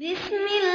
بسم